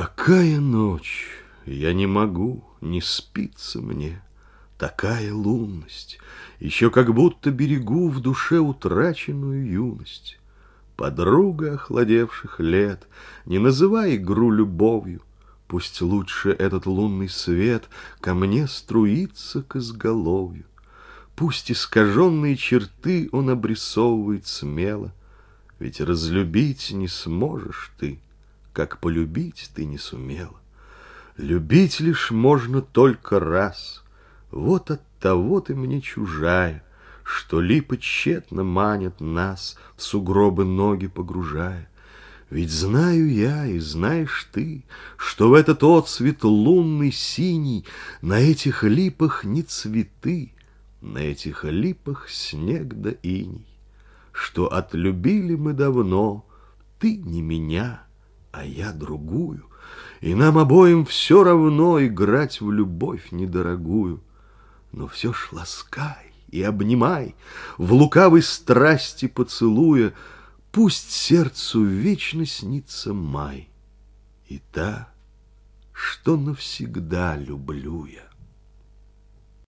Какая ночь! Я не могу, не спится мне. Такая лунность, еще как будто берегу в душе утраченную юность. Подруга охладевших лет, не называй игру любовью, Пусть лучше этот лунный свет ко мне струится к изголовью. Пусть искаженные черты он обрисовывает смело, Ведь разлюбить не сможешь ты, как полюбить ты не сумела. Любить лишь можно только раз, вот от того ты мне чужая, Что липы тщетно манят нас, в сугробы ноги погружая. Ведь знаю я, и знаешь ты, Что в этот отцвет лунный синий На этих липах не цветы, На этих липах снег да иней, Что отлюбили мы давно, Ты не меня, а я другую, И нам обоим все равно Играть в любовь недорогую. Но все ж ласкай и обнимай, В лукавой страсти поцелуя, Пусть сердцу вечно снится май И та, что навсегда люблю я.